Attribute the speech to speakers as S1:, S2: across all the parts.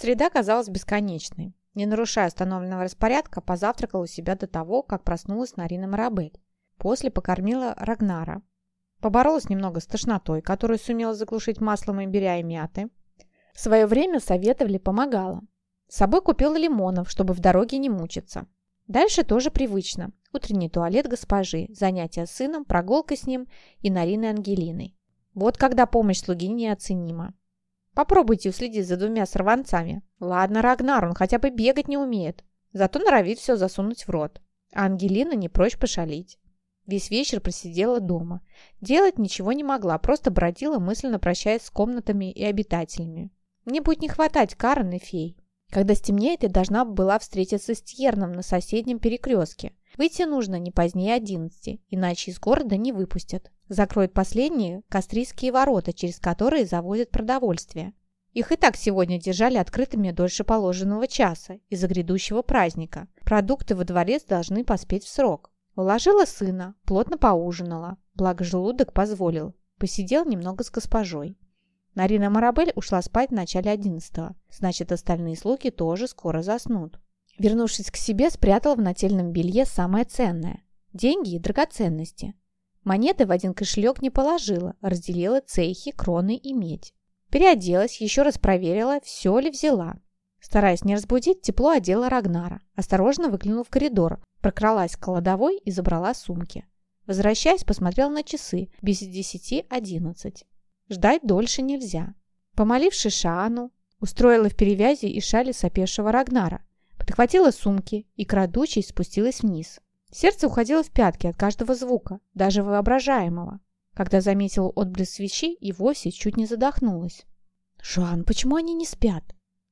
S1: Среда казалась бесконечной. Не нарушая установленного распорядка, позавтракала у себя до того, как проснулась Нарина Марабель. После покормила Рагнара. Поборолась немного с тошнотой, которую сумела заглушить маслом имбиря и мяты. В свое время советовали, помогала. С собой купила лимонов, чтобы в дороге не мучиться. Дальше тоже привычно. Утренний туалет госпожи, занятия с сыном, прогулка с ним и Нариной Ангелиной. Вот когда помощь слуги неоценима. Попробуйте уследить за двумя сорванцами. Ладно, Рагнар, он хотя бы бегать не умеет. Зато норовит все засунуть в рот. А Ангелина не прочь пошалить. Весь вечер просидела дома. Делать ничего не могла, просто бродила, мысленно прощаясь с комнатами и обитателями. Мне будет не хватать Карен и фей. Когда стемнеет, я должна была встретиться с Тьерном на соседнем перекрестке. Выйти нужно не позднее 11, иначе из города не выпустят. Закроют последние кастрийские ворота, через которые завозят продовольствие. Их и так сегодня держали открытыми дольше положенного часа из-за грядущего праздника. Продукты во дворец должны поспеть в срок. Уложила сына, плотно поужинала, благо желудок позволил. Посидел немного с госпожой. Нарина Марабель ушла спать в начале одиннадцатого. Значит, остальные слуги тоже скоро заснут. Вернувшись к себе, спрятала в нательном белье самое ценное – деньги и драгоценности. Монеты в один кошелек не положила, разделила цейхи, кроны и медь. Переоделась, еще раз проверила, все ли взяла. Стараясь не разбудить, тепло одела Рагнара. Осторожно выглянула в коридор, прокралась к кладовой и забрала сумки. Возвращаясь, посмотрела на часы. Без десяти одиннадцать. Ждать дольше нельзя. Помолившись Шаану, устроила в перевязи и шали сопевшего Рагнара, подхватила сумки и, крадучей, спустилась вниз. Сердце уходило в пятки от каждого звука, даже воображаемого. Когда заметила отблеск свечи и вовсе чуть не задохнулась. «Жан, почему они не спят?»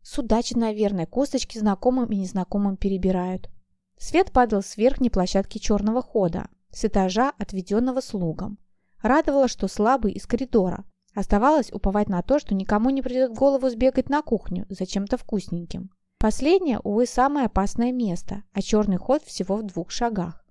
S1: Судачи, наверное, косточки знакомым и незнакомым перебирают. Свет падал с верхней площадки черного хода, с этажа, отведенного слугам. Радовало, что слабый из коридора, Оставалось уповать на то, что никому не придет в голову сбегать на кухню за чем-то вкусненьким. Последнее, увы, самое опасное место, а черный ход всего в двух шагах.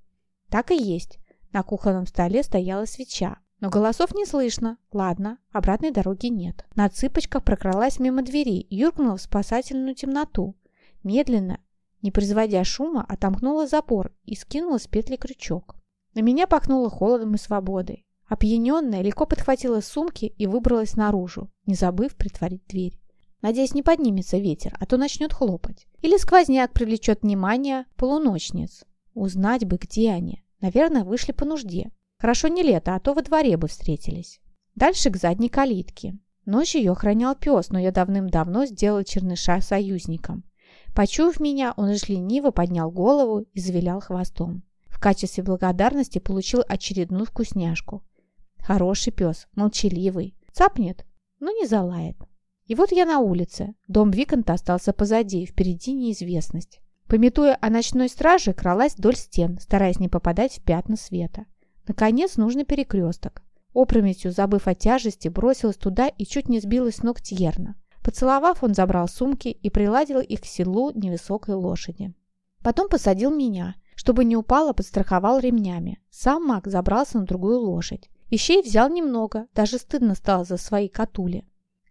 S1: Так и есть. На кухонном столе стояла свеча. Но голосов не слышно. Ладно, обратной дороги нет. На цыпочках прокралась мимо двери юркнула в спасательную темноту. Медленно, не производя шума, отомкнула запор и скинула с петли крючок. На меня пахнуло холодом и свободой. Опьяненная легко подхватила сумки и выбралась наружу, не забыв притворить дверь. Надеюсь, не поднимется ветер, а то начнет хлопать. Или сквозняк привлечет внимание полуночниц. Узнать бы, где они. Наверное, вышли по нужде. Хорошо не лето, а то во дворе бы встретились. Дальше к задней калитке. Ночь ее охранял пес, но я давным-давно сделал черныша союзником. Почуяв меня, он лишь лениво поднял голову и завилял хвостом. В качестве благодарности получил очередную вкусняшку. Хороший пес, молчаливый. Цапнет, но не залает. И вот я на улице. Дом Виконта остался позади, впереди неизвестность. Пометуя о ночной страже, кралась вдоль стен, стараясь не попадать в пятна света. Наконец, нужный перекресток. Опрометью, забыв о тяжести, бросилась туда и чуть не сбилась с ног Тьерна. Поцеловав, он забрал сумки и приладил их к селу невысокой лошади. Потом посадил меня. Чтобы не упала, подстраховал ремнями. Сам маг забрался на другую лошадь. Вещей взял немного, даже стыдно стало за свои катули.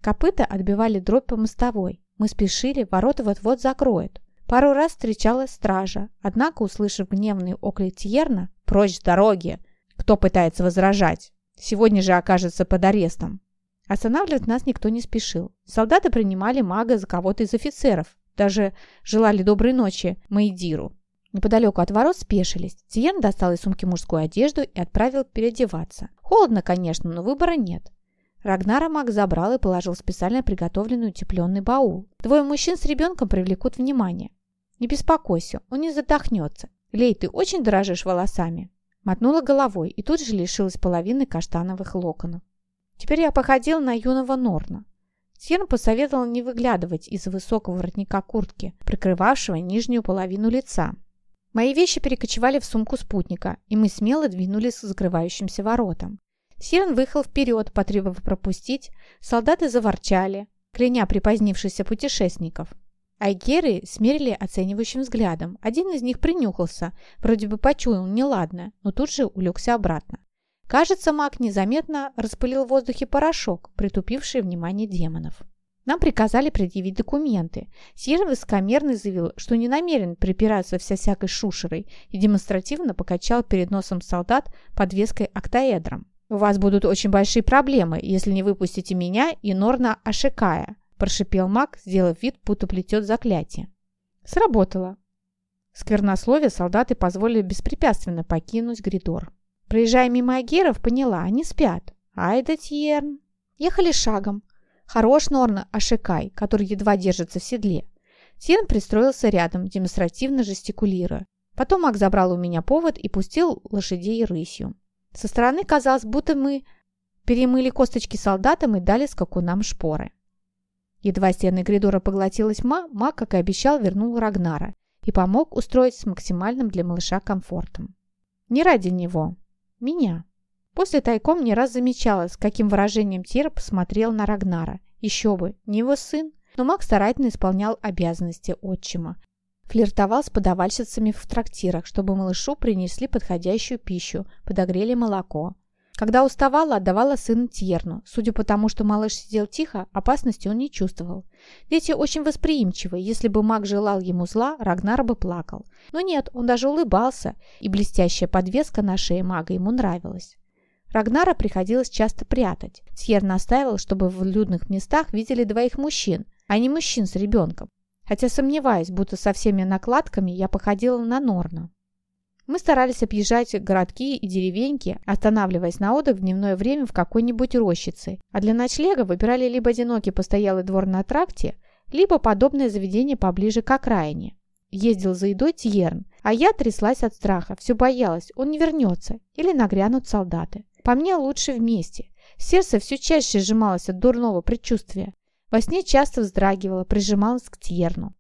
S1: Копыта отбивали дробь по мостовой. Мы спешили, ворота вот-вот закроют. Пару раз встречалась стража, однако, услышав гневный оклик Тьерна «Прочь с дороги!» Кто пытается возражать? Сегодня же окажется под арестом. Останавливать нас никто не спешил. Солдаты принимали мага за кого-то из офицеров. Даже желали доброй ночи Маидиру. Неподалеку от ворот спешились. Тиен достал из сумки мужскую одежду и отправил переодеваться. Холодно, конечно, но выбора нет. Рагнара маг забрал и положил специально приготовленный утепленный баул. Двое мужчин с ребенком привлекут внимание. «Не беспокойся, он не задохнется. Лей, ты очень дорожишь волосами». Мотнула головой и тут же лишилась половины каштановых локонов. Теперь я походила на юного Норна. Сьерн посоветовал не выглядывать из-за высокого воротника куртки, прикрывавшего нижнюю половину лица. Мои вещи перекочевали в сумку спутника, и мы смело двинулись к закрывающимся воротам. Сирен выехал вперед, потребовав пропустить, солдаты заворчали, кляня припозднившихся путешественников. Айгеры смерили оценивающим взглядом. Один из них принюхался, вроде бы почуял неладное, но тут же улегся обратно. Кажется, маг незаметно распылил в воздухе порошок, притупивший внимание демонов. Нам приказали предъявить документы. Сьер высокомерно заявил, что не намерен припираться вся всякой шушерой и демонстративно покачал перед носом солдат подвеской октаэдром. «У вас будут очень большие проблемы, если не выпустите меня и Норна Ашикая», прошипел маг, сделав вид, будто плетет заклятие. Сработало. Сквернословие солдаты позволили беспрепятственно покинуть Гридор. Проезжая мимо агеров, поняла, они спят. Ай да Тьерн. Ехали шагом. Хорош Норна Ашикай, который едва держится в седле. Тьерн пристроился рядом, демонстративно жестикулируя. Потом маг забрал у меня повод и пустил лошадей рысью. Со стороны казалось, будто мы перемыли косточки солдатам и дали скакунам шпоры. Едва стены коридора поглотила тьма, маг, как и обещал, вернул Рагнара и помог устроить с максимальным для малыша комфортом. Не ради него. Меня. После тайком не раз замечала, с каким выражением Тир посмотрел на Рагнара. Еще бы, не его сын. Но маг старательно исполнял обязанности отчима. Флиртовал с подавальщицами в трактирах, чтобы малышу принесли подходящую пищу, подогрели молоко. Когда уставала, отдавала сына Тьерну. Судя по тому, что малыш сидел тихо, опасности он не чувствовал. Дети очень восприимчивы. Если бы маг желал ему зла, Рагнар бы плакал. Но нет, он даже улыбался, и блестящая подвеска на шее мага ему нравилась. Рагнара приходилось часто прятать. Тьер настаивал, чтобы в людных местах видели двоих мужчин, а не мужчин с ребенком. Хотя сомневаюсь, будто со всеми накладками я походила на Норна. Мы старались объезжать городки и деревеньки, останавливаясь на отдых в дневное время в какой-нибудь рощице, а для ночлега выбирали либо одинокий постоялый двор на тракте, либо подобное заведение поближе к окраине. Ездил за едой Тьерн, а я тряслась от страха, все боялась, он не вернется или нагрянут солдаты. По мне лучше вместе. Сердце все чаще сжималось от дурного предчувствия. Во сне часто вздрагивала, прижималась к Тьерну.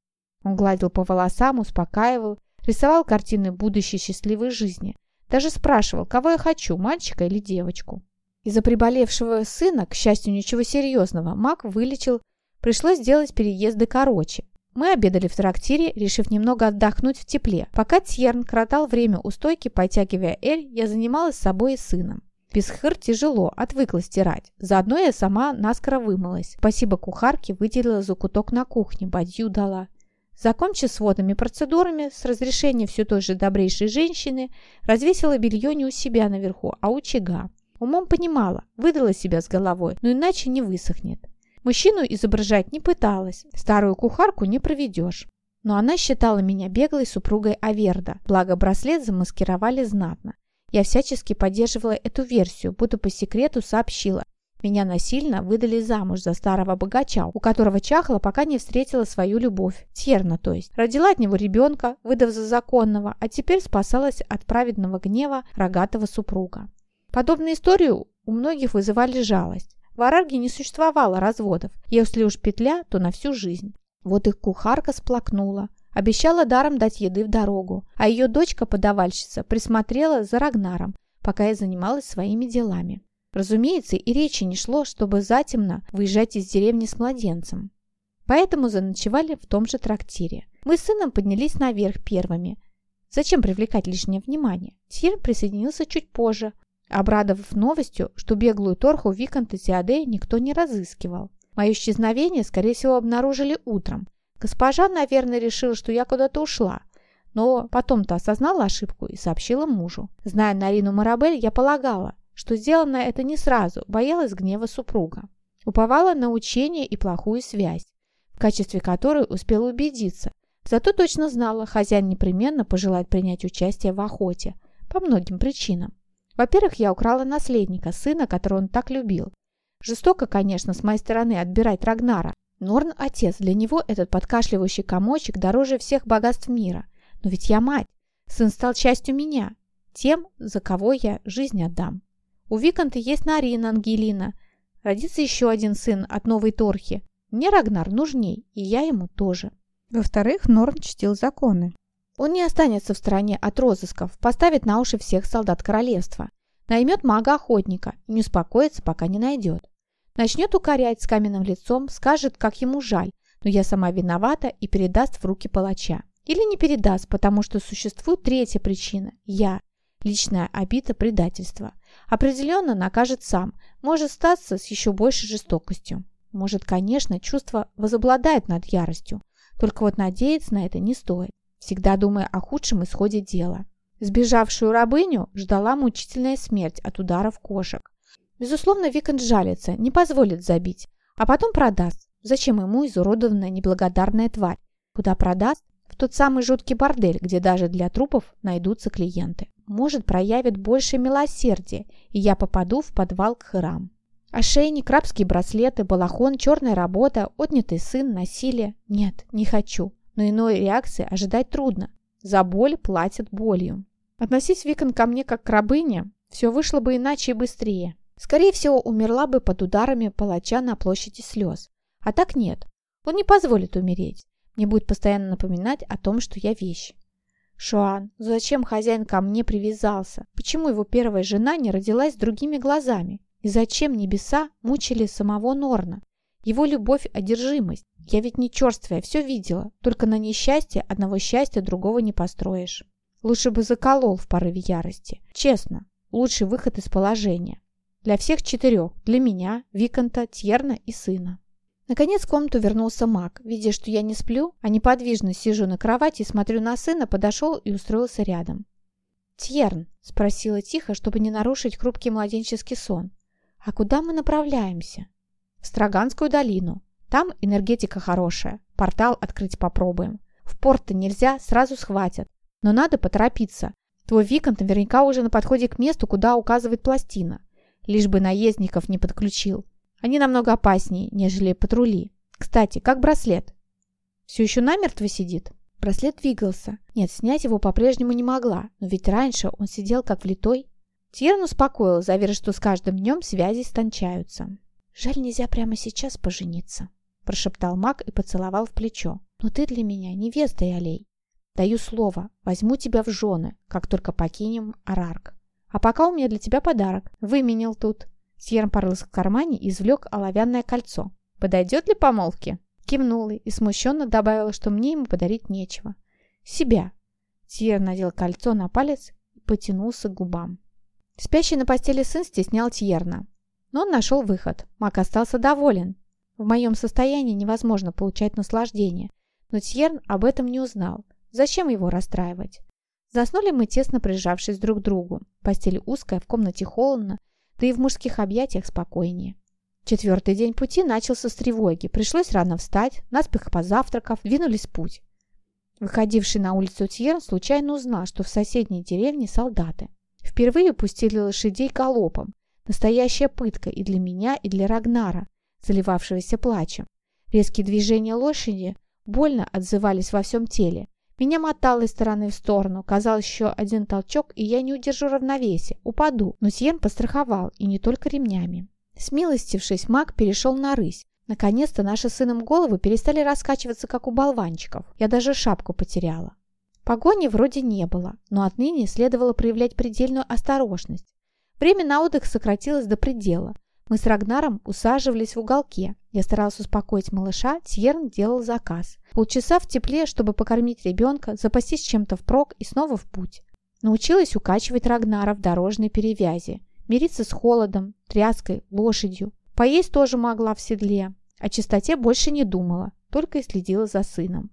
S1: Он гладил по волосам, успокаивал, Рисовал картины будущей счастливой жизни. Даже спрашивал, кого я хочу, мальчика или девочку. Из-за приболевшего сына, к счастью, ничего серьезного, Мак вылечил, пришлось сделать переезды короче. Мы обедали в трактире, решив немного отдохнуть в тепле. Пока Тьерн кротал время у стойки, потягивая эль, я занималась собой и сыном. Без хыр тяжело, отвыкла стирать. Заодно я сама наскоро вымылась. Спасибо кухарке, выделила закуток на кухне, бадью дала. Закончив с водными процедурами, с разрешения все той же добрейшей женщины, развесила белье не у себя наверху, а у чага. Умом понимала, выдала себя с головой, но иначе не высохнет. Мужчину изображать не пыталась, старую кухарку не проведешь. Но она считала меня беглой супругой Аверда, благо браслет замаскировали знатно. Я всячески поддерживала эту версию, будто по секрету сообщила, меня насильно выдали замуж за старого богача, у которого чахла, пока не встретила свою любовь. Тьерна, то есть. Родила от него ребенка, выдав за законного, а теперь спасалась от праведного гнева рогатого супруга. Подобные истории у многих вызывали жалость. В Арарге не существовало разводов. Если уж петля, то на всю жизнь. Вот их кухарка сплакнула. Обещала даром дать еды в дорогу, а ее дочка-подавальщица присмотрела за Рагнаром, пока я занималась своими делами. Разумеется, и речи не шло, чтобы затемно выезжать из деревни с младенцем. Поэтому заночевали в том же трактире. Мы с сыном поднялись наверх первыми. Зачем привлекать лишнее внимание? Тир присоединился чуть позже, обрадовав новостью, что беглую торху Виконта Зиаде никто не разыскивал. Мое исчезновение, скорее всего, обнаружили утром. Госпожа, наверное, решила, что я куда-то ушла. Но потом-то осознала ошибку и сообщила мужу. Зная Нарину Марабель, я полагала, что сделано это не сразу, боялась гнева супруга. Уповала на учение и плохую связь, в качестве которой успела убедиться. Зато точно знала, хозяин непременно пожелает принять участие в охоте. По многим причинам. Во-первых, я украла наследника, сына, которого он так любил. Жестоко, конечно, с моей стороны отбирать Рагнара. Норн – отец, для него этот подкашливающий комочек дороже всех богатств мира. Но ведь я мать. Сын стал частью меня, тем, за кого я жизнь отдам. У Виконта есть Нарина Ангелина. Родится еще один сын от новой Торхи. Мне Рагнар нужней, и я ему тоже. Во-вторых, Норн чтил законы. Он не останется в стороне от розысков, поставит на уши всех солдат королевства. Наймет мага-охотника и не успокоится, пока не найдет. Начнет укорять с каменным лицом, скажет, как ему жаль, но я сама виновата и передаст в руки палача. Или не передаст, потому что существует третья причина – я. Личная обида предательства. Определенно накажет сам, может статься с еще большей жестокостью. Может, конечно, чувство возобладает над яростью. Только вот надеяться на это не стоит, всегда думая о худшем исходе дела. Сбежавшую рабыню ждала мучительная смерть от ударов кошек. Безусловно, Викант жалится, не позволит забить, а потом продаст. Зачем ему изуродованная неблагодарная тварь? Куда продаст? В тот самый жуткий бордель, где даже для трупов найдутся клиенты. Может, проявит больше милосердия, и я попаду в подвал к храм. Ошейник, рабские браслеты, балахон, черная работа, отнятый сын, насилие. Нет, не хочу. Но иной реакции ожидать трудно. За боль платят болью. Относись Викон ко мне как к рабыне, все вышло бы иначе и быстрее. Скорее всего, умерла бы под ударами палача на площади слез. А так нет. Он не позволит умереть. Мне будет постоянно напоминать о том, что я вещь. Шуан, зачем хозяин ко мне привязался? Почему его первая жена не родилась с другими глазами? И зачем небеса мучили самого Норна? Его любовь – одержимость. Я ведь не черствая, все видела. Только на несчастье одного счастья другого не построишь. Лучше бы заколол в порыве ярости. Честно, лучший выход из положения. Для всех четырех. Для меня, Виконта, Тьерна и сына. Наконец в комнату вернулся маг. Видя, что я не сплю, а неподвижно сижу на кровати и смотрю на сына, подошел и устроился рядом. «Тьерн», — спросила тихо, чтобы не нарушить хрупкий младенческий сон, «а куда мы направляемся?» «В Строганскую долину. Там энергетика хорошая. Портал открыть попробуем. В порт-то нельзя, сразу схватят. Но надо поторопиться. Твой Виконт наверняка уже на подходе к месту, куда указывает пластина. Лишь бы наездников не подключил. Они намного опаснее, нежели патрули. Кстати, как браслет? Все еще намертво сидит? Браслет двигался. Нет, снять его по-прежнему не могла, но ведь раньше он сидел как влитой. Тьерн успокоил, заверив, что с каждым днем связи стончаются. «Жаль, нельзя прямо сейчас пожениться», – прошептал маг и поцеловал в плечо. «Но ты для меня невеста, Алей. Даю слово, возьму тебя в жены, как только покинем Арарк. А пока у меня для тебя подарок. Выменил тут». Сьерн порылся в кармане и извлек оловянное кольцо. «Подойдет для помолвки?» Кивнула и смущенно добавила, что мне ему подарить нечего. «Себя». Сьерн надел кольцо на палец и потянулся к губам. Спящий на постели сын стеснял Тьерна. Но он нашел выход. Мак остался доволен. В моем состоянии невозможно получать наслаждение. Но Тьерн об этом не узнал. Зачем его расстраивать? Заснули мы, тесно прижавшись друг к другу. Постель узкая, в комнате холодно, да и в мужских объятиях спокойнее. Четвертый день пути начался с тревоги. Пришлось рано встать, наспех позавтракав, двинулись в путь. Выходивший на улицу Тьерн случайно узнал, что в соседней деревне солдаты. Впервые пустили лошадей галопом. Настоящая пытка и для меня, и для Рагнара, заливавшегося плачем. Резкие движения лошади больно отзывались во всем теле. Меня мотало из стороны в сторону. Казалось, еще один толчок, и я не удержу равновесия. Упаду. Но Сьен постраховал, и не только ремнями. Смилостившись, маг перешел на рысь. Наконец-то наши сыном головы перестали раскачиваться, как у болванчиков. Я даже шапку потеряла. Погони вроде не было, но отныне следовало проявлять предельную осторожность. Время на отдых сократилось до предела. Мы с Рагнаром усаживались в уголке. Я старался успокоить малыша, Тьерн делал заказ. Полчаса в тепле, чтобы покормить ребенка, запастись чем-то впрок и снова в путь. Научилась укачивать Рагнара в дорожной перевязи, мириться с холодом, тряской, лошадью. Поесть тоже могла в седле. О чистоте больше не думала, только и следила за сыном.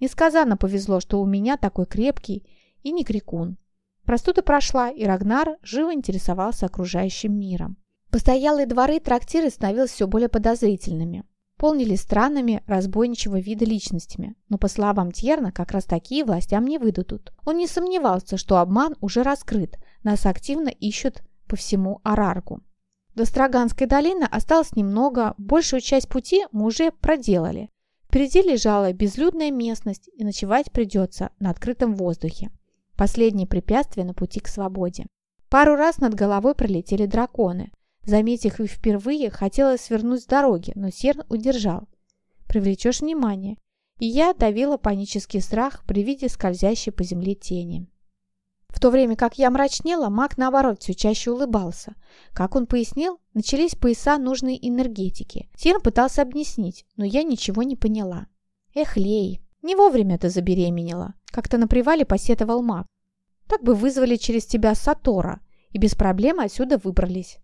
S1: Несказанно повезло, что у меня такой крепкий и не крикун. Простуда прошла, и Рагнар живо интересовался окружающим миром. Постоялые дворы и трактиры становились все более подозрительными. Полнились странными, разбойничего вида личностями. Но, по словам Тьерна, как раз такие властям не выдадут. Он не сомневался, что обман уже раскрыт. Нас активно ищут по всему Араргу. До Строганской долины осталось немного, большую часть пути мы уже проделали. Впереди лежала безлюдная местность, и ночевать придется на открытом воздухе. Последнее препятствие на пути к свободе. Пару раз над головой пролетели драконы. Заметив их впервые, хотелось свернуть с дороги, но Серн удержал. «Привлечешь внимание». И я давила панический страх при виде скользящей по земле тени. В то время как я мрачнела, маг, наоборот, все чаще улыбался. Как он пояснил, начались пояса нужной энергетики. Серн пытался объяснить, но я ничего не поняла. Эх, Лей, не вовремя ты забеременела. Как-то на привале посетовал маг. Так бы вызвали через тебя Сатора, и без проблем отсюда выбрались.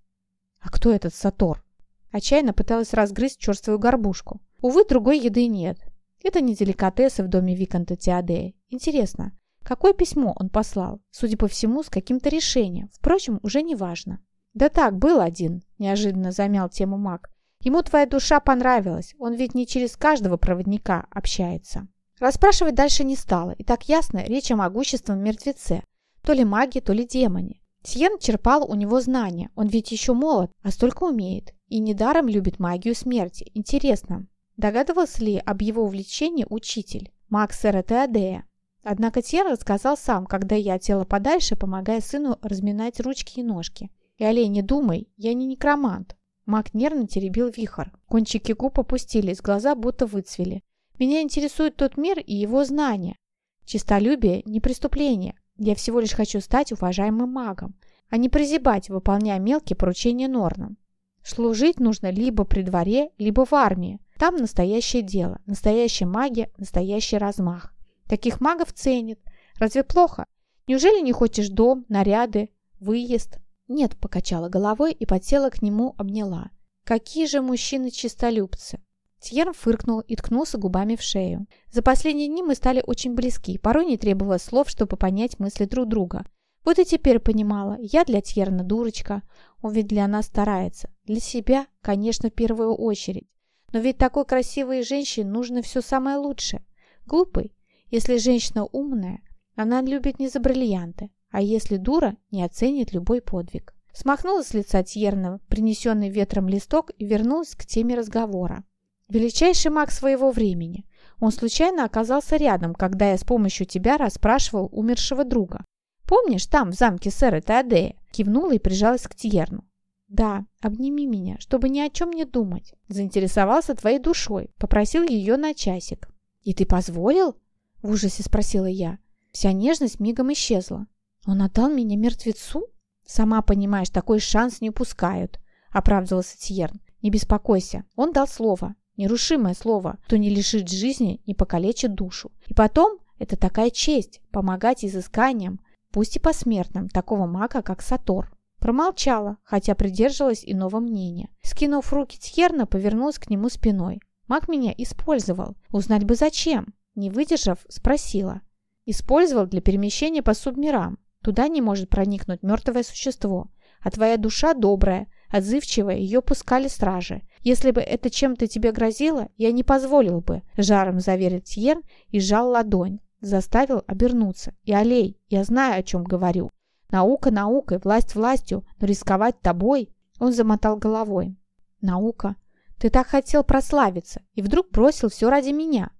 S1: «А кто этот Сатор?» Отчаянно пыталась разгрызть черствую горбушку. Увы, другой еды нет. Это не деликатесы в доме Виконта Теодея. Интересно, какое письмо он послал? Судя по всему, с каким-то решением. Впрочем, уже не важно. «Да так, был один», – неожиданно замял тему маг. «Ему твоя душа понравилась. Он ведь не через каждого проводника общается». Расспрашивать дальше не стало, и так ясно, речь о могущественном мертвеце. То ли маги, то ли демоне. Сьен черпал у него знания, он ведь еще молод, а столько умеет. И недаром любит магию смерти. Интересно, догадывался ли об его увлечении учитель, маг сэра Теодея? Однако Тьер рассказал сам, когда я тело подальше, помогая сыну разминать ручки и ножки. И, Олей, не думай, я не некромант. Маг нервно теребил вихор. Кончики губ опустились, глаза будто выцвели. Меня интересует тот мир и его знания. Чистолюбие – не преступление. Я всего лишь хочу стать уважаемым магом, а не прозябать, выполняя мелкие поручения Норном. Служить нужно либо при дворе, либо в армии. Там настоящее дело, настоящая магия, настоящий размах. Таких магов ценят. Разве плохо? Неужели не хочешь дом, наряды, выезд? Нет, покачала головой и подсела к нему, обняла. Какие же мужчины-чистолюбцы! Тьерн фыркнул и ткнулся губами в шею. За последние дни мы стали очень близки, порой не требовалось слов, чтобы понять мысли друг друга. Вот и теперь понимала, я для Тьерна дурочка, он ведь для нас старается. Для себя, конечно, в первую очередь. Но ведь такой красивой женщине нужно все самое лучшее. Глупый. Если женщина умная, она любит не за бриллианты, а если дура, не оценит любой подвиг. Смахнула с лица Тьерна принесенный ветром листок и вернулась к теме разговора. Величайший маг своего времени. Он случайно оказался рядом, когда я с помощью тебя расспрашивал умершего друга. Помнишь, там, в замке сэра Теодея?» Кивнула и прижалась к Тьерну. «Да, обними меня, чтобы ни о чем не думать. Заинтересовался твоей душой, попросил ее на часик». «И ты позволил?» – в ужасе спросила я. Вся нежность мигом исчезла. «Он отдал меня мертвецу?» «Сама понимаешь, такой шанс не упускают», – оправдывался Тьерн. «Не беспокойся, он дал слово, нерушимое слово, кто не лишит жизни, не покалечит душу. И потом, это такая честь – помогать изысканиям, пусть и посмертным, такого мага, как Сатор. Промолчала, хотя придерживалась иного мнения. Скинув руки Тьерна, повернулась к нему спиной. Маг меня использовал. Узнать бы зачем. Не выдержав, спросила. Использовал для перемещения по субмирам. Туда не может проникнуть мертвое существо. А твоя душа добрая, отзывчивая, ее пускали стражи. Если бы это чем-то тебе грозило, я не позволил бы, жаром заверил Тьерн и сжал ладонь. Заставил обернуться. И Алей, я знаю, о чем говорю. Наука наукой, власть властью, но рисковать тобой... Он замотал головой. Наука? Ты так хотел прославиться, и вдруг бросил все ради меня.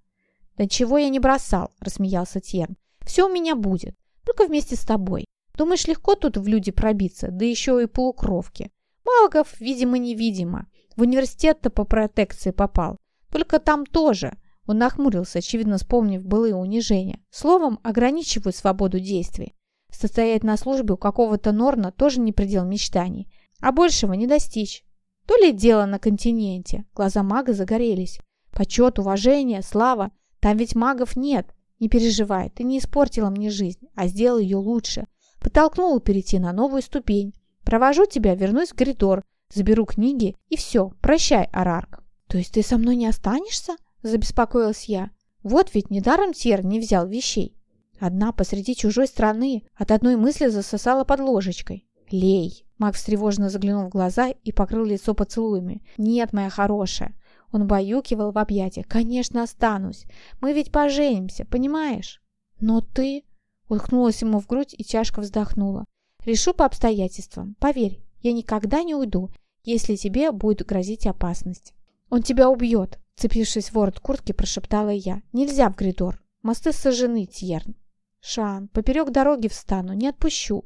S1: Да чего я не бросал, рассмеялся Тьерн. Все у меня будет, только вместе с тобой. Думаешь, легко тут в люди пробиться, да еще и полукровки. Магов, видимо-невидимо. В университет-то по протекции попал. Только там тоже. Он нахмурился, очевидно вспомнив былые унижения. Словом, ограничивают свободу действий. Состоять на службе у какого-то Норна тоже не предел мечтаний. А большего не достичь. То ли дело на континенте. Глаза мага загорелись. Почет, уважение, слава. Там ведь магов нет. Не переживай, ты не испортила мне жизнь, а сделал ее лучше. Подтолкнула перейти на новую ступень. Провожу тебя, вернусь в коридор, заберу книги и все. Прощай, Арарк. То есть ты со мной не останешься? Забеспокоилась я. Вот ведь недаром Тер не взял вещей. Одна посреди чужой страны от одной мысли засосала под ложечкой. «Лей!» Мак встревоженно заглянул в глаза и покрыл лицо поцелуями. «Нет, моя хорошая!» Он баюкивал в объятиях. «Конечно, останусь. Мы ведь поженимся, понимаешь?» «Но ты...» Уткнулась ему в грудь и тяжко вздохнула. «Решу по обстоятельствам. Поверь, я никогда не уйду, если тебе будет грозить опасность». «Он тебя убьет!» Цепившись в ворот куртки, прошептала я. «Нельзя в коридор. Мосты сожжены, Тьерн». Шан, поперек дороги встану, не отпущу.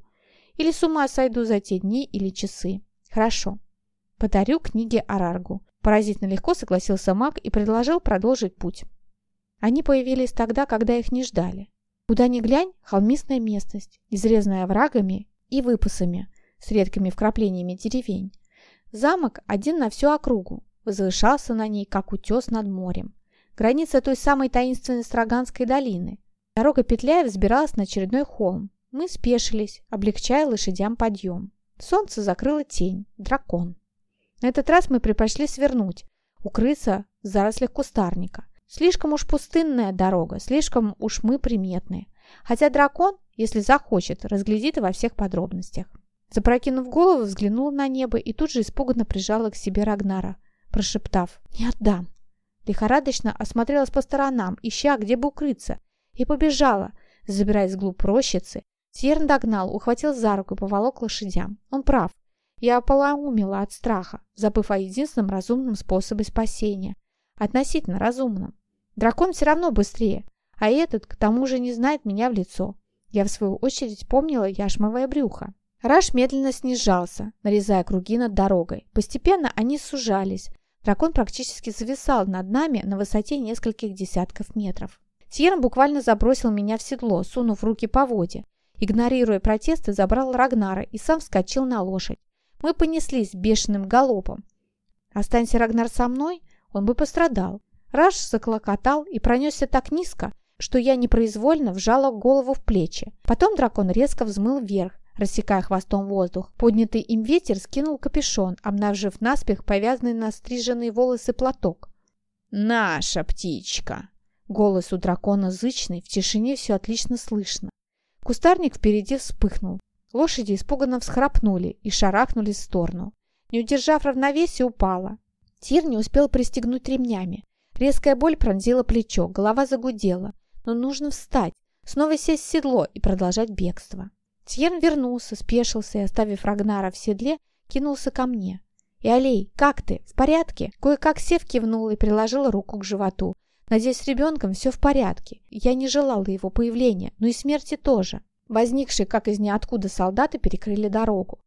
S1: Или с ума сойду за те дни или часы. Хорошо. Подарю книги Араргу. Поразительно легко согласился маг и предложил продолжить путь. Они появились тогда, когда их не ждали. Куда ни глянь, холмистая местность, изрезанная врагами и выпасами, с редкими вкраплениями деревень. Замок один на всю округу, возвышался на ней, как утес над морем. Граница той самой таинственной Строганской долины, Дорога петляя взбиралась на очередной холм. Мы спешились, облегчая лошадям подъем. Солнце закрыло тень. Дракон. На этот раз мы предпочли свернуть, укрыться в зарослях кустарника. Слишком уж пустынная дорога, слишком уж мы приметные. Хотя дракон, если захочет, разглядит во всех подробностях. Запрокинув голову, взглянула на небо и тут же испуганно прижала к себе Рагнара, прошептав «Не отдам». Лихорадочно осмотрелась по сторонам, ища, где бы укрыться, и побежала, забираясь вглубь рощицы. Тьерн догнал, ухватил за руку и поволок лошадям. Он прав. Я ополоумела от страха, забыв о единственном разумном способе спасения. Относительно разумном. Дракон все равно быстрее, а этот, к тому же, не знает меня в лицо. Я, в свою очередь, помнила яшмовое брюхо. Раш медленно снижался, нарезая круги над дорогой. Постепенно они сужались. Дракон практически зависал над нами на высоте нескольких десятков метров. Тьерн буквально забросил меня в седло, сунув руки по воде. Игнорируя протесты, забрал Рагнара и сам вскочил на лошадь. Мы понеслись бешеным галопом. Останься Рагнар со мной, он бы пострадал. Раш заклокотал и пронесся так низко, что я непроизвольно вжала голову в плечи. Потом дракон резко взмыл вверх, рассекая хвостом воздух. Поднятый им ветер скинул капюшон, обнажив наспех повязанный на стриженные волосы платок. «Наша птичка!» Голос у дракона зычный, в тишине все отлично слышно. Кустарник впереди вспыхнул. Лошади испуганно всхрапнули и шарахнулись в сторону. Не удержав равновесия, упала. Тир не успел пристегнуть ремнями. Резкая боль пронзила плечо, голова загудела. Но нужно встать, снова сесть в седло и продолжать бегство. Тьерн вернулся, спешился и, оставив Рагнара в седле, кинулся ко мне. «И, Алей, как ты? В порядке?» Кое-как Сев кивнула и приложила руку к животу. Надеюсь, с ребенком все в порядке. Я не желала его появления, но и смерти тоже. Возникшие, как из ниоткуда, солдаты перекрыли дорогу.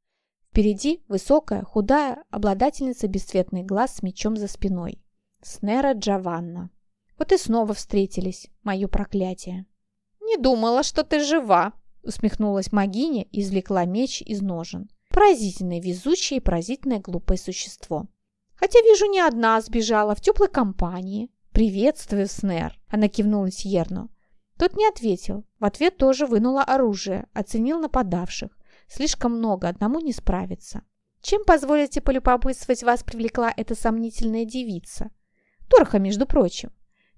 S1: Впереди высокая, худая, обладательница бесцветных глаз с мечом за спиной. Снера Джованна. Вот и снова встретились, мое проклятие. «Не думала, что ты жива!» усмехнулась Магиня и извлекла меч из ножен. Поразительное везучее и поразительное глупое существо. Хотя вижу, не одна сбежала, в теплой компании. «Приветствую, Снер!» Она кивнула Сьерну. Тот не ответил. В ответ тоже вынула оружие, оценил нападавших. Слишком много, одному не справиться. Чем, позволите полюбопытствовать, вас привлекла эта сомнительная девица? Торха, между прочим.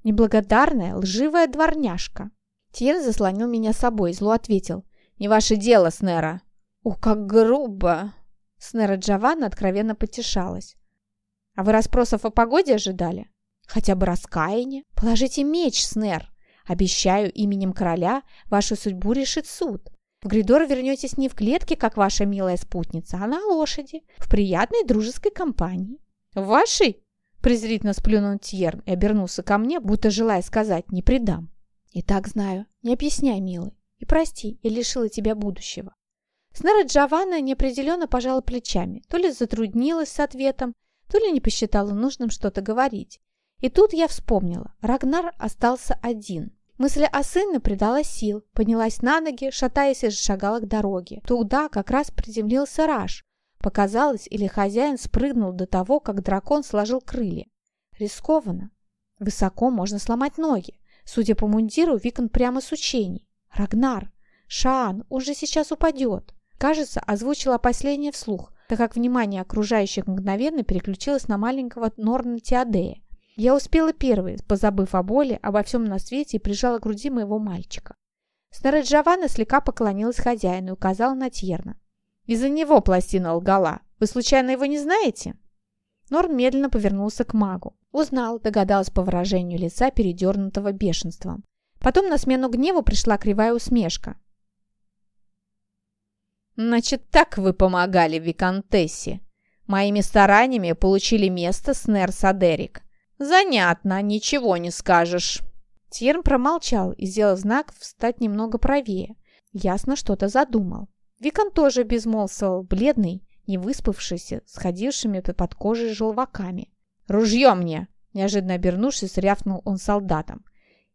S1: Неблагодарная, лживая дворняжка. Тьер заслонил меня собой, зло ответил. «Не ваше дело, Снера!» «Ух, как грубо!» Снера Джованна откровенно потешалась. «А вы расспросов о погоде ожидали?» «Хотя бы раскаяние? Положите меч, Снер! Обещаю, именем короля вашу судьбу решит суд. В Гридор вернетесь не в клетке, как ваша милая спутница, а на лошади, в приятной дружеской компании». «В вашей?» Презрительно сплюнул Тьерн и обернулся ко мне, будто желая сказать «не предам». «И так знаю. Не объясняй, милый. И прости, я лишила тебя будущего». Снера Джованна неопределенно пожала плечами, то ли затруднилась с ответом, то ли не посчитала нужным что-то говорить. И тут я вспомнила. Рагнар остался один. Мысль о сыне придала сил, поднялась на ноги, шатаясь и шагала к дороге. Туда как раз приземлился Раш. Показалось, или хозяин спрыгнул до того, как дракон сложил крылья. Рискованно. Высоко можно сломать ноги. Судя по мундиру, Викон прямо с учений. Рагнар! Шаан, он же сейчас упадет. Кажется, озвучила последнее вслух, так как внимание окружающих мгновенно переключилось на маленького Норна Теодея. Я успела первой, позабыв о боли, обо всем на свете и прижала к груди моего мальчика. Джованна слегка поклонилась хозяину и указала на Тьерна. «Из-за него пластина лгала. Вы случайно его не знаете?» Норн медленно повернулся к магу. Узнал, догадалась по выражению лица, передернутого бешенством. Потом на смену гневу пришла кривая усмешка. «Значит, так вы помогали Викантессе. Моими стараниями получили место Снер Садерик. Занятно, ничего не скажешь». Тьерн промолчал и сделал знак встать немного правее. Ясно, что-то задумал. Викон тоже безмолвствовал, бледный, не выспавшийся, сходившими под кожей желваками. «Ружье мне!» Неожиданно обернувшись, рявкнул он солдатам.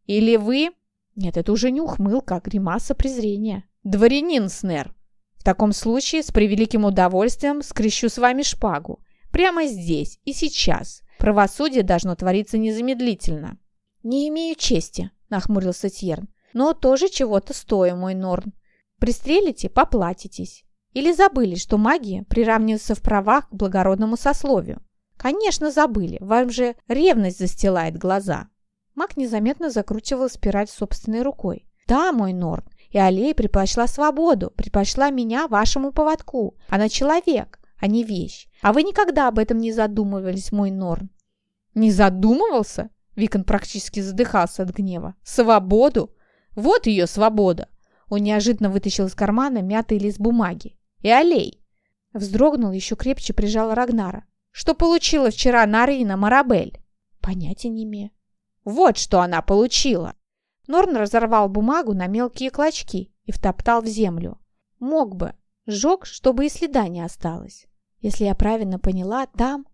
S1: «Или вы...» Нет, это уже не ухмылка, а гримаса презрения. «Дворянин, Снер! В таком случае с превеликим удовольствием скрещу с вами шпагу. Прямо здесь и сейчас. Правосудие должно твориться незамедлительно». «Не имею чести», — нахмурился Тьерн. «Но тоже чего-то стою, мой Норн. Пристрелите — поплатитесь. Или забыли, что магия приравнивается в правах к благородному сословию? Конечно, забыли. Вам же ревность застилает глаза. Маг незаметно закручивал спираль собственной рукой. Да, мой Норн, и Аллея предпочла свободу, предпочла меня вашему поводку. Она человек, а не вещь. А вы никогда об этом не задумывались, мой Норн. Не задумывался? Викон практически задыхался от гнева. Свободу? Вот ее свобода. Он неожиданно вытащил из кармана мятый лист бумаги. И Аллей. Вздрогнул, еще крепче прижал Рагнара. Что получила вчера Нарина Марабель? Понятия не имею. Вот что она получила. Норн разорвал бумагу на мелкие клочки и втоптал в землю. Мог бы. Сжег, чтобы и следа не осталось. Если я правильно поняла, там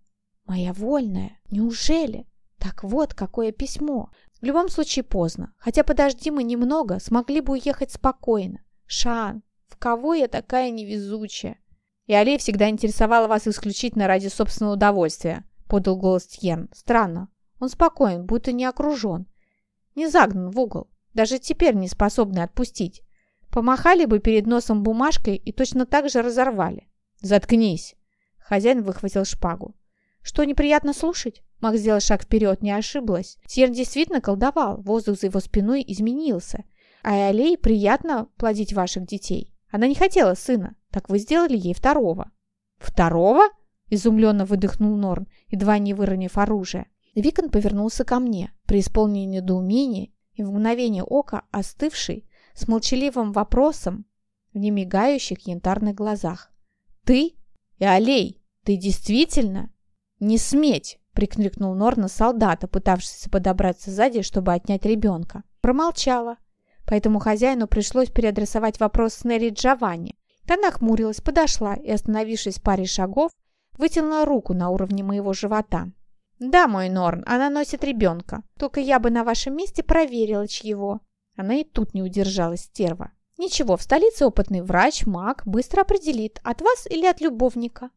S1: моя вольная. Неужели? Так вот, какое письмо. В любом случае поздно. Хотя подожди мы немного, смогли бы уехать спокойно. Шан, в кого я такая невезучая? И Алей всегда интересовала вас исключительно ради собственного удовольствия, подал голос Тьерн. Странно. Он спокоен, будто не окружен. Не загнан в угол. Даже теперь не способны отпустить. Помахали бы перед носом бумажкой и точно так же разорвали. «Заткнись!» Хозяин выхватил шпагу. «Что неприятно слушать?» Мак сделал шаг вперед, не ошиблась. Тьерн действительно колдовал, воздух за его спиной изменился. А Алей приятно плодить ваших детей. Она не хотела сына, так вы сделали ей второго». «Второго?» – изумленно выдохнул Норн, едва не выронив оружие. Викон повернулся ко мне, преисполненный недоумения и в мгновение ока остывший, с молчаливым вопросом в немигающих янтарных глазах. «Ты? И Алей, ты действительно?» «Не сметь!» – прикрикнул Норна солдата, пытавшийся подобраться сзади, чтобы отнять ребенка. Промолчала, поэтому хозяину пришлось переадресовать вопрос с Нерри Джованни. Та нахмурилась, подошла и, остановившись в паре шагов, вытянула руку на уровне моего живота. «Да, мой Норн, она носит ребенка. Только я бы на вашем месте проверила, чьего». Она и тут не удержалась, стерва. «Ничего, в столице опытный врач, маг, быстро определит, от вас или от любовника».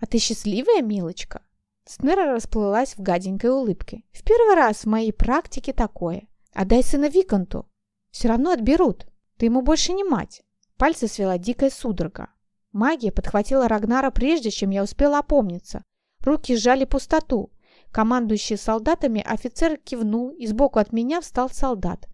S1: «А ты счастливая, милочка?» Снера расплылась в гаденькой улыбке. «В первый раз в моей практике такое. Отдай сына Виконту. Все равно отберут. Ты ему больше не мать». Пальцы свела дикая судорога. Магия подхватила Рагнара прежде, чем я успела опомниться. Руки сжали пустоту. Командующий солдатами офицер кивнул, и сбоку от меня встал солдат.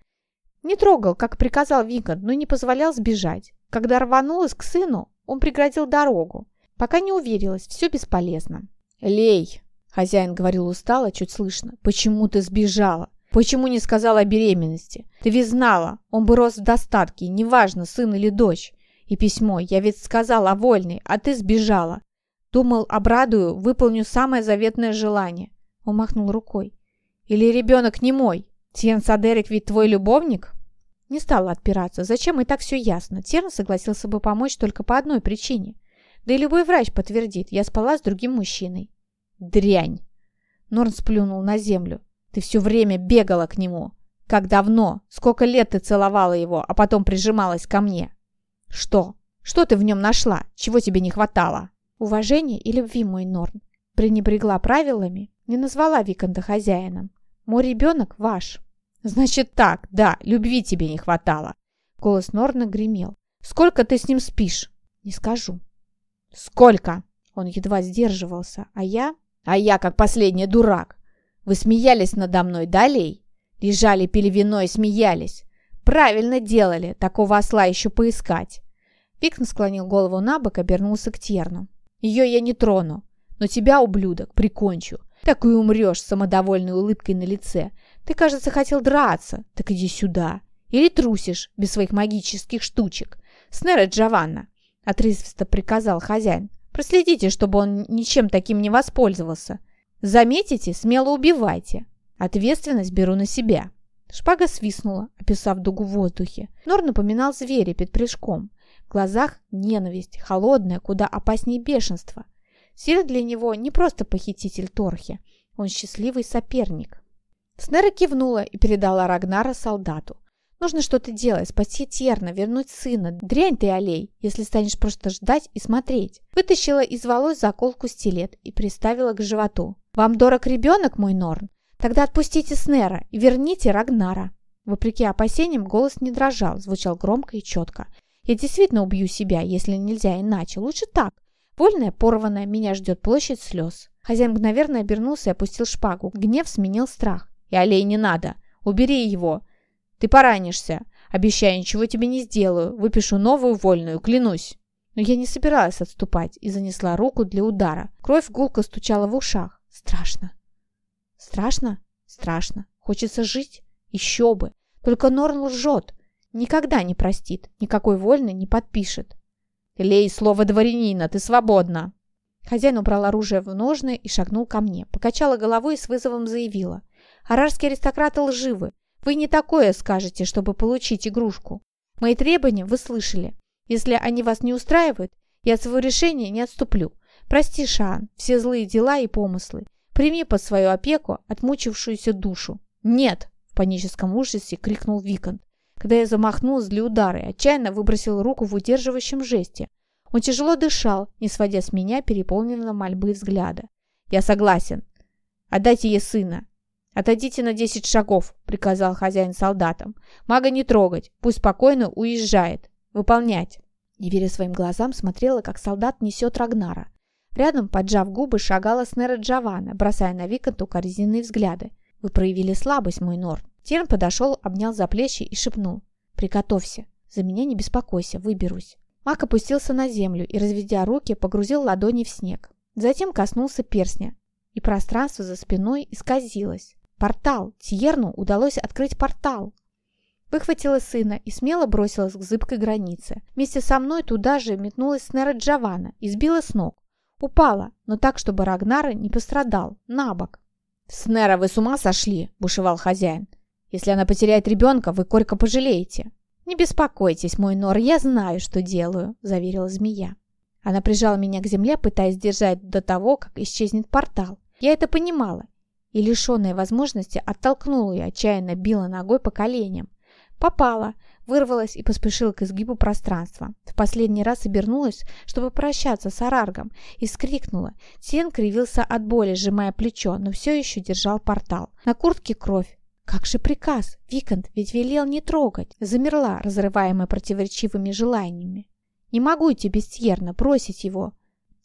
S1: Не трогал, как приказал Вигант, но не позволял сбежать. Когда рванулась к сыну, он преградил дорогу. Пока не уверилась, все бесполезно. «Лей!» – хозяин говорил устало, чуть слышно. «Почему ты сбежала? Почему не сказала о беременности? Ты ведь знала, он бы рос в достатке, неважно, сын или дочь. И письмо, я ведь сказала о вольной, а ты сбежала. Думал, обрадую, выполню самое заветное желание. Он махнул рукой. «Или ребенок не мой? Тьен Садерик ведь твой любовник?» Не стала отпираться. Зачем и так все ясно. Терн согласился бы помочь только по одной причине. Да и любой врач подтвердит, я спала с другим мужчиной. «Дрянь!» Норн сплюнул на землю. «Ты все время бегала к нему. Как давно? Сколько лет ты целовала его, а потом прижималась ко мне?» «Что? Что ты в нем нашла? Чего тебе не хватало?» «Уважение и любви, мой Норн. Пренебрегла правилами, не назвала Виконта хозяином. Мой ребенок ваш. Значит так, да, любви тебе не хватало. Голос Норна гремел. Сколько ты с ним спишь? Не скажу. Сколько? Он едва сдерживался, а я... А я, как последний дурак. Вы смеялись надо мной, далей? Лежали, пили вино и смеялись. Правильно делали, такого осла еще поискать. Викн склонил голову на бок, обернулся к Терну. Ее я не трону, но тебя, ублюдок, прикончу. Так и умрешь с самодовольной улыбкой на лице. Ты, кажется, хотел драться. Так иди сюда. Или трусишь без своих магических штучек. Снера Джованна, отрывисто приказал хозяин. Проследите, чтобы он ничем таким не воспользовался. Заметите, смело убивайте. Ответственность беру на себя. Шпага свистнула, описав дугу в воздухе. Нор напоминал зверя перед прыжком. В глазах ненависть, холодная, куда опаснее бешенства. Сир для него не просто похититель Торхи, он счастливый соперник. Снера кивнула и передала Рагнара солдату. Нужно что-то делать, спасти Терна, вернуть сына. Дрянь ты, Алей, если станешь просто ждать и смотреть. Вытащила из волос заколку стилет и приставила к животу. Вам дорог ребенок, мой Норн? Тогда отпустите Снера и верните Рагнара. Вопреки опасениям, голос не дрожал, звучал громко и четко. Я действительно убью себя, если нельзя иначе. Лучше так. Вольная, порванная, меня ждет площадь слез. Хозяин мгновенно обернулся и опустил шпагу. Гнев сменил страх. «И аллей не надо! Убери его! Ты поранишься! Обещаю, ничего тебе не сделаю. Выпишу новую вольную, клянусь!» Но я не собиралась отступать и занесла руку для удара. Кровь гулко стучала в ушах. Страшно. Страшно? Страшно. Хочется жить? Еще бы. Только Норн лжет. Никогда не простит. Никакой вольный не подпишет. «Лей слово дворянина, ты свободна!» Хозяин убрал оружие в ножны и шагнул ко мне. Покачала головой и с вызовом заявила. «Арарские аристократы лживы. Вы не такое скажете, чтобы получить игрушку. Мои требования вы слышали. Если они вас не устраивают, я от своего решения не отступлю. Прости, Шаан, все злые дела и помыслы. Прими под свою опеку отмучившуюся душу». «Нет!» – в паническом ужасе крикнул Викант. Когда я замахнулась для удара и отчаянно выбросил руку в удерживающем жесте, он тяжело дышал, не сводя с меня переполненного мольбы взгляда. «Я согласен. Отдайте ей сына. Отойдите на десять шагов», — приказал хозяин солдатам. «Мага не трогать. Пусть спокойно уезжает. Выполнять». Не веря своим глазам, смотрела, как солдат несет Рагнара. Рядом, поджав губы, шагала Снера Джавана, бросая на Виконту корзинные взгляды. «Вы проявили слабость, мой Норн». Терн подошел, обнял за плечи и шепнул. «Приготовься. За меня не беспокойся, выберусь». Мак опустился на землю и, разведя руки, погрузил ладони в снег. Затем коснулся перстня, и пространство за спиной исказилось. Портал! Тьерну удалось открыть портал! Выхватила сына и смело бросилась к зыбкой границе. Вместе со мной туда же метнулась Снера Джавана и сбила с ног. Упала, но так, чтобы Рагнара не пострадал, на бок. «Снера, вы с ума сошли?» – бушевал хозяин. «Если она потеряет ребенка, вы горько пожалеете». «Не беспокойтесь, мой нор, я знаю, что делаю», – заверила змея. Она прижала меня к земле, пытаясь держать до того, как исчезнет портал. Я это понимала, и, лишенная возможности, оттолкнула ее, отчаянно била ногой по коленям. Попала, вырвалась и поспешила к изгибу пространства. В последний раз обернулась, чтобы прощаться с Араргом, и скрикнула. Тен кривился от боли, сжимая плечо, но все еще держал портал. На куртке кровь, «Как же приказ? Викант ведь велел не трогать!» Замерла, разрываемая противоречивыми желаниями. «Не могу идти бестьерно, бросить его!»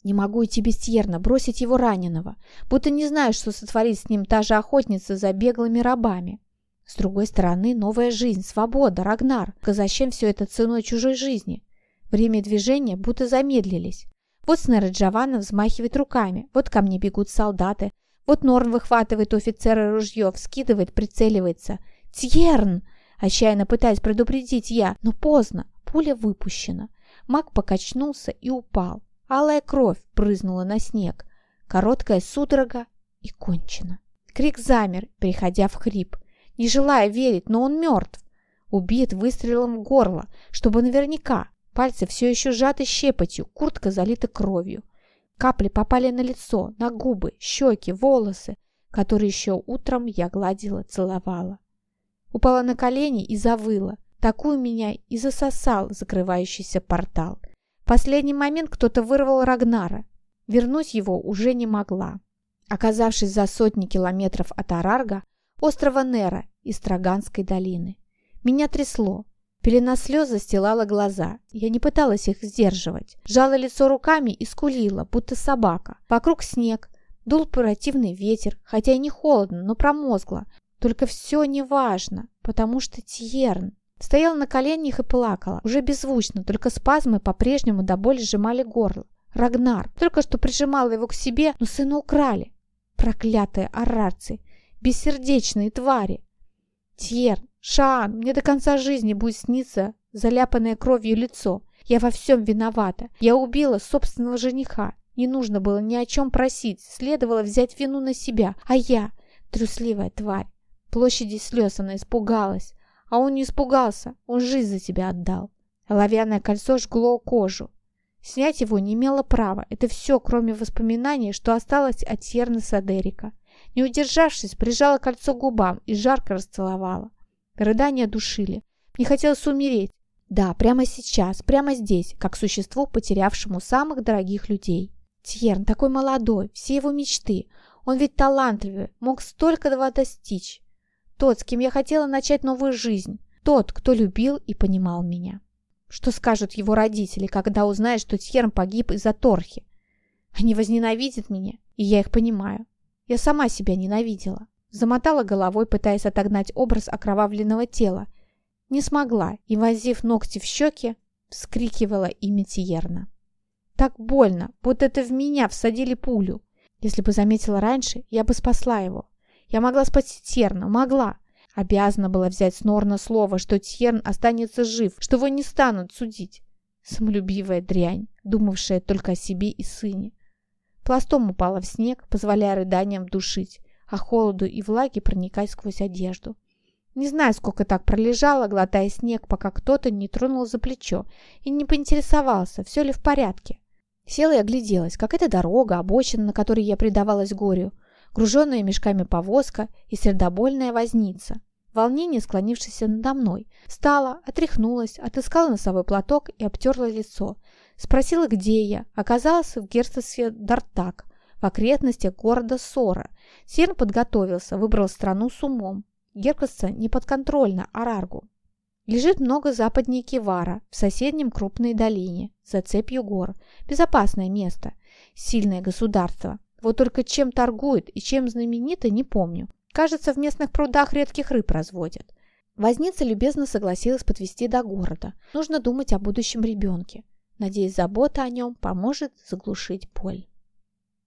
S1: «Не могу идти бестьерно, бросить его раненого, будто не знаю, что сотворит с ним та же охотница за беглыми рабами!» С другой стороны, новая жизнь, свобода, Рагнар. Зачем все это ценой чужой жизни? Время движения будто замедлились. Вот Снера Джованна взмахивает руками, вот ко мне бегут солдаты, вот Норн выхватывает у офицера ружье, вскидывает, прицеливается. «Тьерн!» Отчаянно пытаясь предупредить я, но поздно. Пуля выпущена. Маг покачнулся и упал. Алая кровь брызнула на снег. Короткая судорога и кончена. Крик замер, переходя в хрип. Не желая верить, но он мертв. Убит выстрелом в горло, чтобы наверняка. Пальцы все еще сжаты щепотью, куртка залита кровью. Капли попали на лицо, на губы, щеки, волосы, которые еще утром я гладила, целовала. Упала на колени и завыла. Такую меня и засосал закрывающийся портал. Последний момент кто-то вырвал Рагнара. Вернуть его уже не могла. Оказавшись за сотни километров от Арарга, острова Нера и Строганской долины. Меня трясло. Пелена слез застилала глаза. Я не пыталась их сдерживать. Жала лицо руками и скулила, будто собака. Вокруг снег. Дул противный ветер, хотя и не холодно, но промозгло. Только все неважно, потому что Тьерн стоял на коленях и плакала, уже беззвучно, только спазмы по-прежнему до боли сжимали горло. Рагнар только что прижимала его к себе, но сына украли. Проклятые арарцы, бессердечные твари. Тьерн, Шаан, мне до конца жизни будет сниться заляпанное кровью лицо. Я во всем виновата. Я убила собственного жениха. Не нужно было ни о чем просить. Следовало взять вину на себя. А я, трусливая тварь. Площади слез она испугалась. А он не испугался. Он жизнь за тебя отдал. Оловянное кольцо жгло кожу. Снять его не имела права. Это все, кроме воспоминаний, что осталось от Серны Садерика. Не удержавшись, прижала кольцо к губам и жарко расцеловала. Рыдания душили. Мне хотелось умереть. Да, прямо сейчас, прямо здесь, как существу, потерявшему самых дорогих людей. Тьерн такой молодой, все его мечты. Он ведь талантливый, мог столько этого достичь. Тот, с кем я хотела начать новую жизнь. Тот, кто любил и понимал меня. Что скажут его родители, когда узнают, что Тьерн погиб из-за Торхи? Они возненавидят меня, и я их понимаю. Я сама себя ненавидела. Замотала головой, пытаясь отогнать образ окровавленного тела. Не смогла и, возив ногти в щеки, вскрикивала имя Тиерна. Так больно, будто это в меня всадили пулю. Если бы заметила раньше, я бы спасла его. Я могла спасти Терна, могла. Обязана была взять с Норна слово, что Тьерн останется жив, что его не станут судить. Самолюбивая дрянь, думавшая только о себе и сыне. Пластом упала в снег, позволяя рыданиям душить, а холоду и влаге проникать сквозь одежду. Не знаю, сколько так пролежала, глотая снег, пока кто-то не тронул за плечо и не поинтересовался, все ли в порядке. Села и огляделась. Какая-то дорога, обочина, на которой я предавалась горю, груженная мешками повозка и сердобольная возница. Волнение, склонившееся надо мной. Встала, отряхнулась, отыскала носовой платок и обтерла лицо. Спросила, где я. Оказалось, в герцогстве Дартак, в окрестностях города Сора. Сирн подготовился, выбрал страну с умом. Геркосца не подконтрольно Араргу. Лежит много западнее Кивара, в соседнем крупной долине, за цепью гор. Безопасное место, сильное государство. Вот только чем торгует и чем знаменито, не помню. Кажется, в местных прудах редких рыб разводят. Возница любезно согласилась подвести до города. Нужно думать о будущем ребенке. Надеюсь, забота о нем поможет заглушить боль.